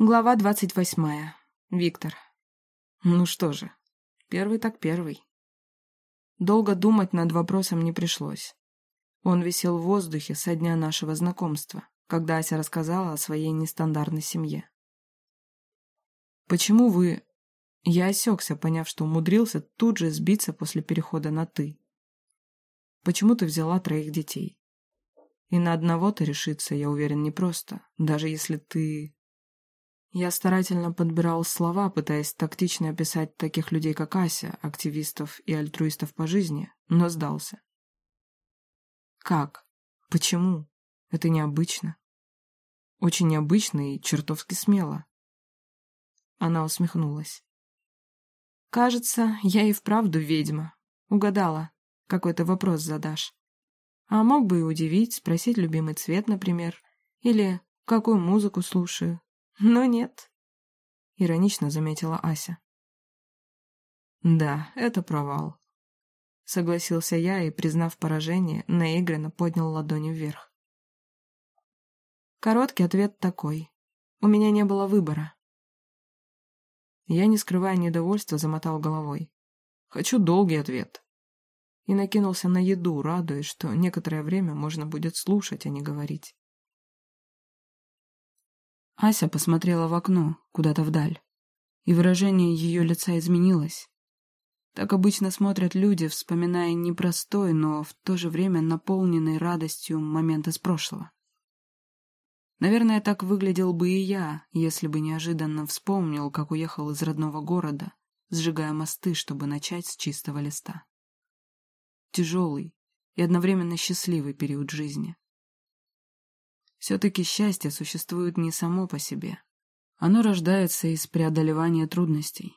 Глава двадцать восьмая. Виктор. Ну что же, первый так первый. Долго думать над вопросом не пришлось. Он висел в воздухе со дня нашего знакомства, когда Ася рассказала о своей нестандартной семье. «Почему вы...» Я осекся, поняв, что умудрился тут же сбиться после перехода на «ты». «Почему ты взяла троих детей?» И на одного-то решиться, я уверен, непросто, даже если ты я старательно подбирал слова, пытаясь тактично описать таких людей, как Ася, активистов и альтруистов по жизни, но сдался. Как? Почему? Это необычно. Очень необычно и чертовски смело. Она усмехнулась. Кажется, я и вправду ведьма. Угадала. Какой то вопрос задашь. А мог бы и удивить, спросить любимый цвет, например. Или какую музыку слушаю. Но нет, — иронично заметила Ася. Да, это провал. Согласился я и, признав поражение, наигранно поднял ладони вверх. Короткий ответ такой. У меня не было выбора. Я, не скрывая недовольства, замотал головой. Хочу долгий ответ. И накинулся на еду, радуясь, что некоторое время можно будет слушать, а не говорить. Ася посмотрела в окно, куда-то вдаль, и выражение ее лица изменилось. Так обычно смотрят люди, вспоминая непростой, но в то же время наполненный радостью момент из прошлого. Наверное, так выглядел бы и я, если бы неожиданно вспомнил, как уехал из родного города, сжигая мосты, чтобы начать с чистого листа. Тяжелый и одновременно счастливый период жизни. Все-таки счастье существует не само по себе. Оно рождается из преодолевания трудностей.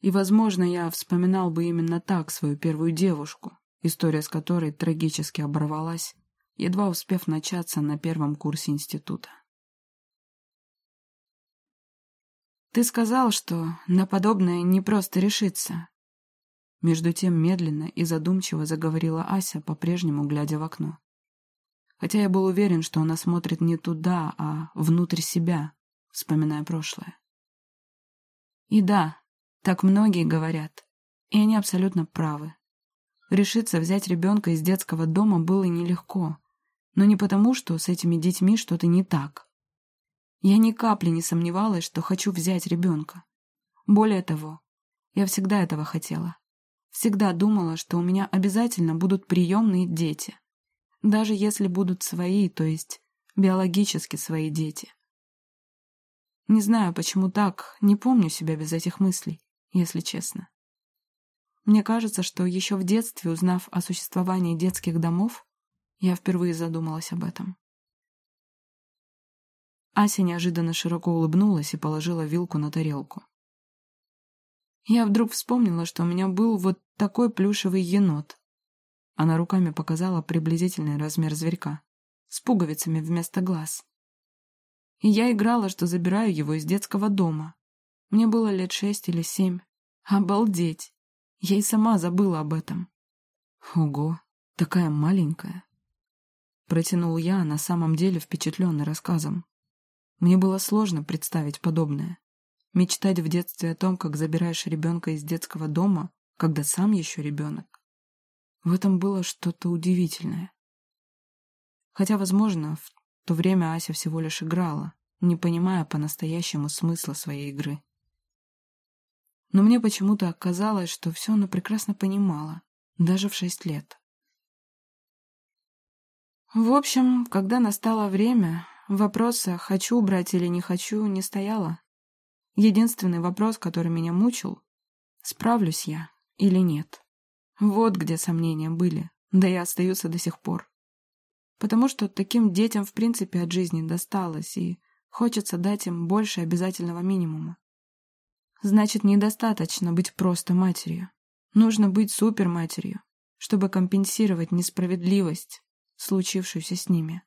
И, возможно, я вспоминал бы именно так свою первую девушку, история с которой трагически оборвалась, едва успев начаться на первом курсе института. «Ты сказал, что на подобное не просто решиться». Между тем медленно и задумчиво заговорила Ася, по-прежнему глядя в окно хотя я был уверен, что она смотрит не туда, а внутрь себя, вспоминая прошлое. И да, так многие говорят, и они абсолютно правы. Решиться взять ребенка из детского дома было нелегко, но не потому, что с этими детьми что-то не так. Я ни капли не сомневалась, что хочу взять ребенка. Более того, я всегда этого хотела. Всегда думала, что у меня обязательно будут приемные дети даже если будут свои, то есть биологически свои дети. Не знаю, почему так, не помню себя без этих мыслей, если честно. Мне кажется, что еще в детстве, узнав о существовании детских домов, я впервые задумалась об этом. Ася неожиданно широко улыбнулась и положила вилку на тарелку. Я вдруг вспомнила, что у меня был вот такой плюшевый енот, она руками показала приблизительный размер зверька, с пуговицами вместо глаз. И я играла, что забираю его из детского дома. Мне было лет шесть или семь. Обалдеть! Я и сама забыла об этом. Ого, такая маленькая. Протянул я, на самом деле впечатленный рассказом. Мне было сложно представить подобное. Мечтать в детстве о том, как забираешь ребенка из детского дома, когда сам еще ребенок. В этом было что-то удивительное. Хотя, возможно, в то время Ася всего лишь играла, не понимая по-настоящему смысла своей игры. Но мне почему-то оказалось, что все она прекрасно понимала, даже в шесть лет. В общем, когда настало время, вопроса «хочу брать или не хочу» не стояло. Единственный вопрос, который меня мучил — справлюсь я или нет. Вот где сомнения были, да и остаются до сих пор. Потому что таким детям в принципе от жизни досталось, и хочется дать им больше обязательного минимума. Значит, недостаточно быть просто матерью. Нужно быть суперматерью, чтобы компенсировать несправедливость, случившуюся с ними.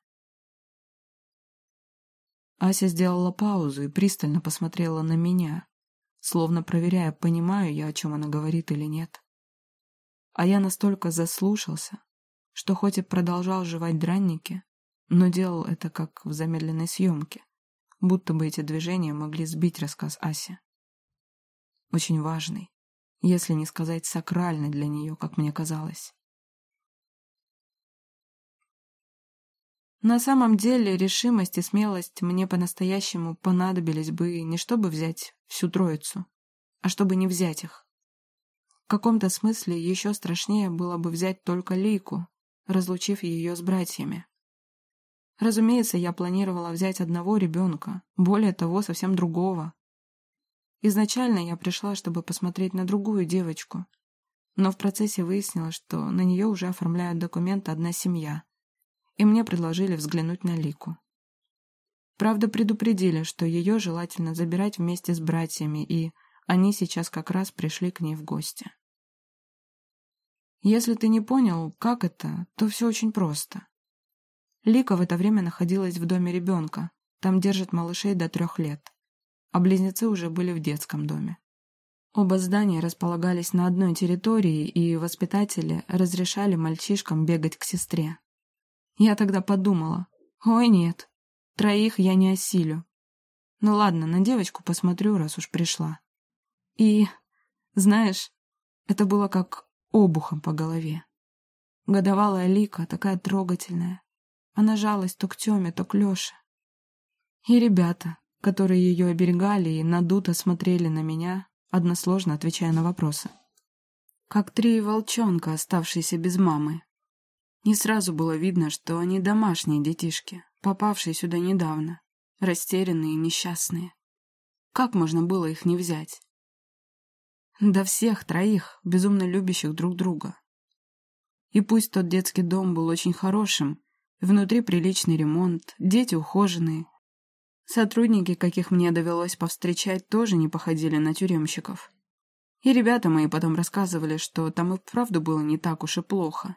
Ася сделала паузу и пристально посмотрела на меня, словно проверяя, понимаю я, о чем она говорит или нет. А я настолько заслушался, что хоть и продолжал жевать дранники, но делал это как в замедленной съемке, будто бы эти движения могли сбить рассказ Аси. Очень важный, если не сказать сакральный для нее, как мне казалось. На самом деле решимость и смелость мне по-настоящему понадобились бы не чтобы взять всю троицу, а чтобы не взять их. В каком-то смысле еще страшнее было бы взять только Лейку, разлучив ее с братьями. Разумеется, я планировала взять одного ребенка, более того, совсем другого. Изначально я пришла, чтобы посмотреть на другую девочку, но в процессе выяснилось, что на нее уже оформляют документы одна семья, и мне предложили взглянуть на Лику. Правда, предупредили, что ее желательно забирать вместе с братьями, и они сейчас как раз пришли к ней в гости. Если ты не понял, как это, то все очень просто. Лика в это время находилась в доме ребенка, там держат малышей до трех лет, а близнецы уже были в детском доме. Оба здания располагались на одной территории, и воспитатели разрешали мальчишкам бегать к сестре. Я тогда подумала, ой нет, троих я не осилю. Ну ладно, на девочку посмотрю, раз уж пришла. И, знаешь, это было как обухом по голове. Годовалая Лика, такая трогательная. Она жалась то к Тёме, то к Лёше. И ребята, которые ее оберегали и надуто смотрели на меня, односложно отвечая на вопросы. Как три волчонка, оставшиеся без мамы, не сразу было видно, что они домашние детишки, попавшие сюда недавно, растерянные и несчастные. Как можно было их не взять? Да всех троих, безумно любящих друг друга. И пусть тот детский дом был очень хорошим, внутри приличный ремонт, дети ухоженные, сотрудники, каких мне довелось повстречать, тоже не походили на тюремщиков. И ребята мои потом рассказывали, что там и вправду было не так уж и плохо.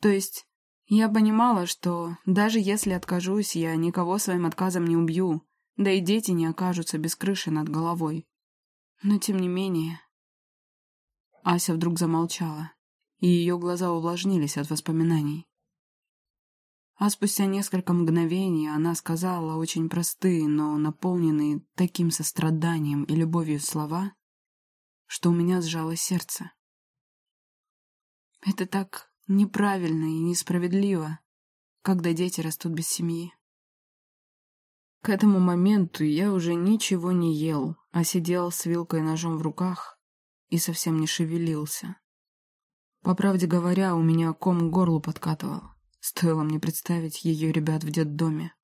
То есть я понимала, что даже если откажусь, я никого своим отказом не убью, да и дети не окажутся без крыши над головой. Но тем не менее... Ася вдруг замолчала, и ее глаза увлажнились от воспоминаний. А спустя несколько мгновений она сказала очень простые, но наполненные таким состраданием и любовью слова, что у меня сжало сердце. Это так неправильно и несправедливо, когда дети растут без семьи. К этому моменту я уже ничего не ел, а сидел с вилкой и ножом в руках и совсем не шевелился. По правде говоря, у меня ком горлу подкатывал. Стоило мне представить ее ребят в детдоме.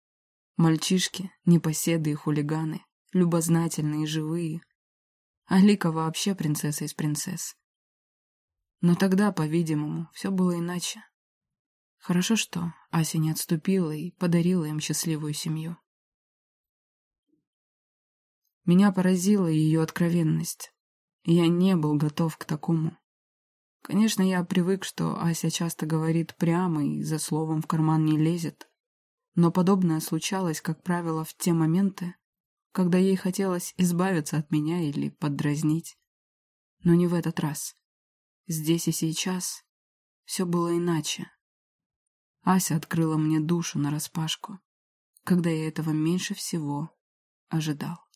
Мальчишки, непоседы и хулиганы, любознательные и живые. А Лика вообще принцесса из принцесс. Но тогда, по-видимому, все было иначе. Хорошо, что Ася не отступила и подарила им счастливую семью. Меня поразила ее откровенность. Я не был готов к такому. Конечно, я привык, что Ася часто говорит прямо и за словом в карман не лезет. Но подобное случалось, как правило, в те моменты, когда ей хотелось избавиться от меня или поддразнить. Но не в этот раз. Здесь и сейчас все было иначе. Ася открыла мне душу нараспашку, когда я этого меньше всего ожидал.